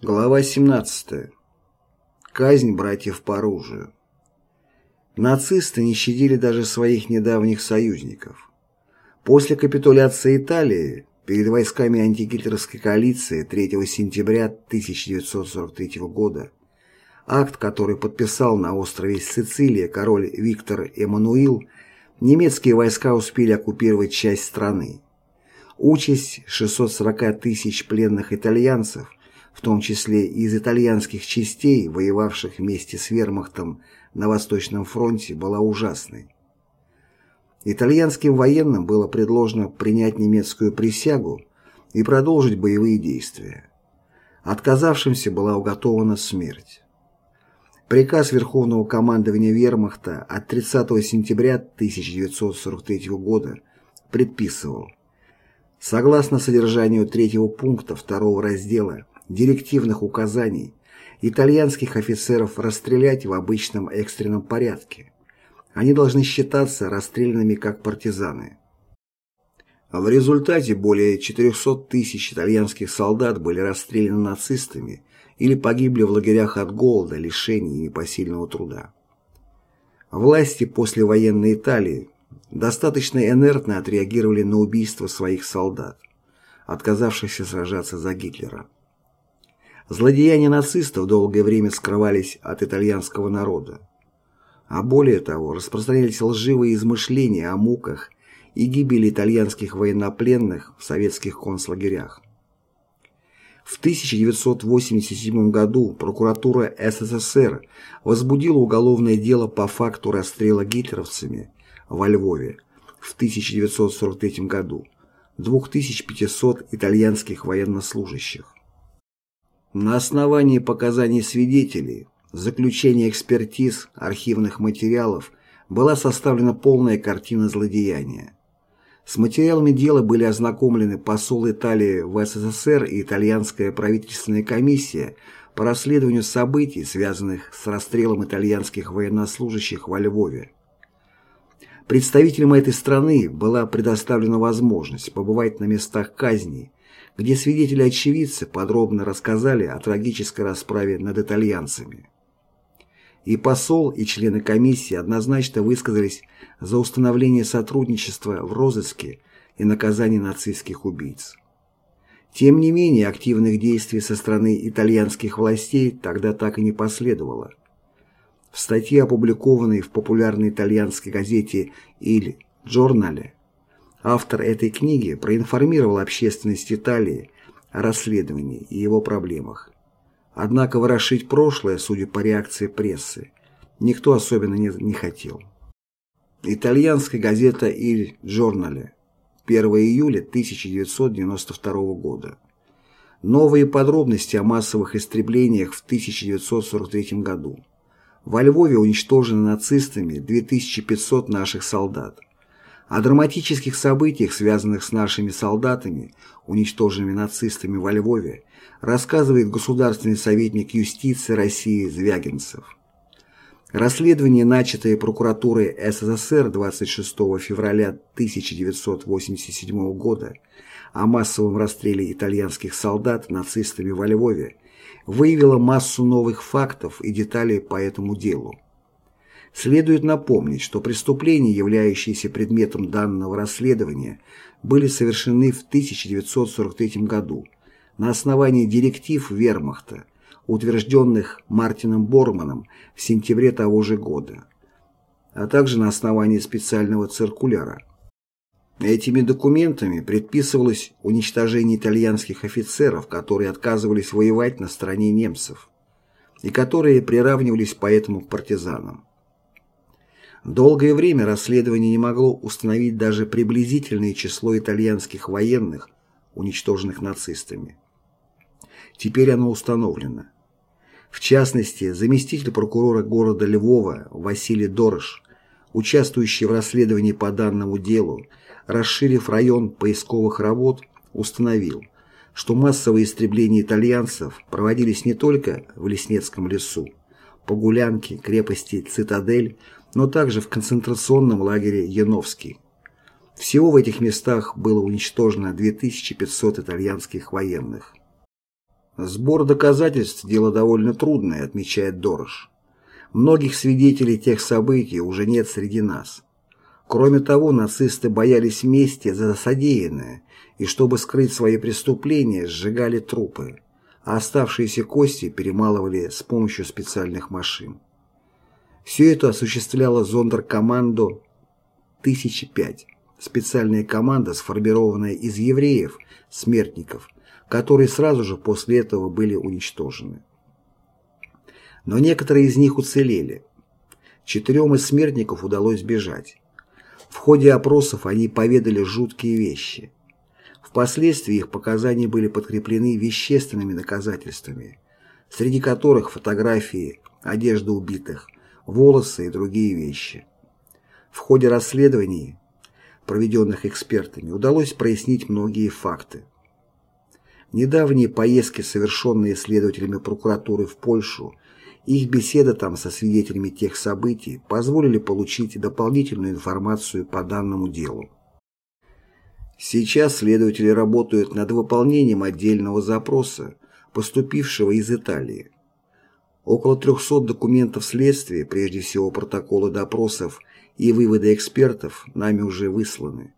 Глава 17. Казнь братьев по оружию. Нацисты не щадили даже своих недавних союзников. После капитуляции Италии перед войсками антигитлеровской коалиции 3 сентября 1943 года акт, который подписал на острове Сицилия король Виктор Эммануил, немецкие войска успели оккупировать часть страны. Участь 640 тысяч пленных итальянцев в том числе из итальянских частей, воевавших вместе с вермахтом на Восточном фронте, была ужасной. Итальянским военным было предложено принять немецкую присягу и продолжить боевые действия. Отказавшимся была уготована смерть. Приказ Верховного командования Вермахта от 30 сентября 1943 года предписывал Согласно содержанию третьего пункта второго раздела директивных указаний итальянских офицеров расстрелять в обычном экстренном порядке. Они должны считаться расстрелянными как партизаны. В результате более 400 тысяч итальянских солдат были расстреляны нацистами или погибли в лагерях от голода, лишений и непосильного труда. Власти послевоенной Италии достаточно инертно отреагировали на убийство своих солдат, отказавшихся сражаться за Гитлера. Злодеяния нацистов долгое время скрывались от итальянского народа. А более того, распространялись лживые измышления о муках и гибели итальянских военнопленных в советских концлагерях. В 1987 году прокуратура СССР возбудила уголовное дело по факту расстрела гитлеровцами во Львове в 1943 году 2500 итальянских военнослужащих. На основании показаний свидетелей, заключения экспертиз, архивных материалов была составлена полная картина злодеяния. С материалами дела были ознакомлены посол Италии в СССР и итальянская правительственная комиссия по расследованию событий, связанных с расстрелом итальянских военнослужащих во Львове. Представителям этой страны была предоставлена возможность побывать на местах казни где свидетели-очевидцы подробно рассказали о трагической расправе над итальянцами. И посол, и члены комиссии однозначно высказались за установление сотрудничества в розыске и наказании нацистских убийц. Тем не менее, активных действий со стороны итальянских властей тогда так и не последовало. В статье, опубликованной в популярной итальянской газете «Иль Джорнале», Автор этой книги проинформировал общественность Италии о расследовании и его проблемах. Однако ворошить прошлое, судя по реакции прессы, никто особенно не, не хотел. Итальянская газета «Иль Джорнале», 1 июля 1992 года. Новые подробности о массовых истреблениях в 1943 году. Во Львове уничтожены нацистами 2500 наших солдат. О драматических событиях, связанных с нашими солдатами, уничтоженными нацистами во Львове, рассказывает государственный советник юстиции России Звягинцев. Расследование, начатое прокуратурой СССР 26 февраля 1987 года о массовом расстреле итальянских солдат нацистами во Львове, выявило массу новых фактов и деталей по этому делу. Следует напомнить, что преступления, являющиеся предметом данного расследования, были совершены в 1943 году на основании директив Вермахта, утвержденных Мартином Борманом в сентябре того же года, а также на основании специального циркуляра. Этими документами предписывалось уничтожение итальянских офицеров, которые отказывались воевать на стороне немцев, и которые приравнивались поэтому к партизанам. Долгое время расследование не могло установить даже приблизительное число итальянских военных, уничтоженных нацистами. Теперь оно установлено. В частности, заместитель прокурора города Львова Василий Дорож, участвующий в расследовании по данному делу, расширив район поисковых работ, установил, что массовые истребления итальянцев проводились не только в Леснецком лесу, Погулянке, крепости Цитадель, но также в концентрационном лагере Яновский. Всего в этих местах было уничтожено 2500 итальянских военных. Сбор доказательств – дело довольно трудное, отмечает Дорож. Многих свидетелей тех событий уже нет среди нас. Кроме того, нацисты боялись мести за содеянное, и чтобы скрыть свои преступления, сжигали трупы, а оставшиеся кости перемалывали с помощью специальных машин. Все это осуществляла зондеркоманду 1005, специальная команда, сформированная из евреев, смертников, которые сразу же после этого были уничтожены. Но некоторые из них уцелели. Четырем из смертников удалось бежать. В ходе опросов они поведали жуткие вещи. Впоследствии их показания были подкреплены вещественными доказательствами, среди которых фотографии, одежда убитых, волосы и другие вещи. В ходе расследований, проведенных экспертами, удалось прояснить многие факты. Недавние поездки, совершенные следователями прокуратуры в Польшу, их беседа там со свидетелями тех событий позволили получить дополнительную информацию по данному делу. Сейчас следователи работают над выполнением отдельного запроса, поступившего из Италии. Около 300 документов следствия, прежде всего протоколы допросов и выводы экспертов, нами уже высланы.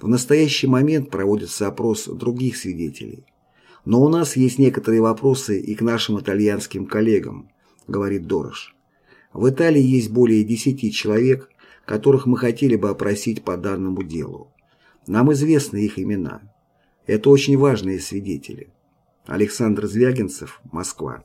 В настоящий момент проводится опрос других свидетелей. Но у нас есть некоторые вопросы и к нашим итальянским коллегам, говорит Дорош. В Италии есть более 10 человек, которых мы хотели бы опросить по данному делу. Нам известны их имена. Это очень важные свидетели. Александр Звягинцев, Москва.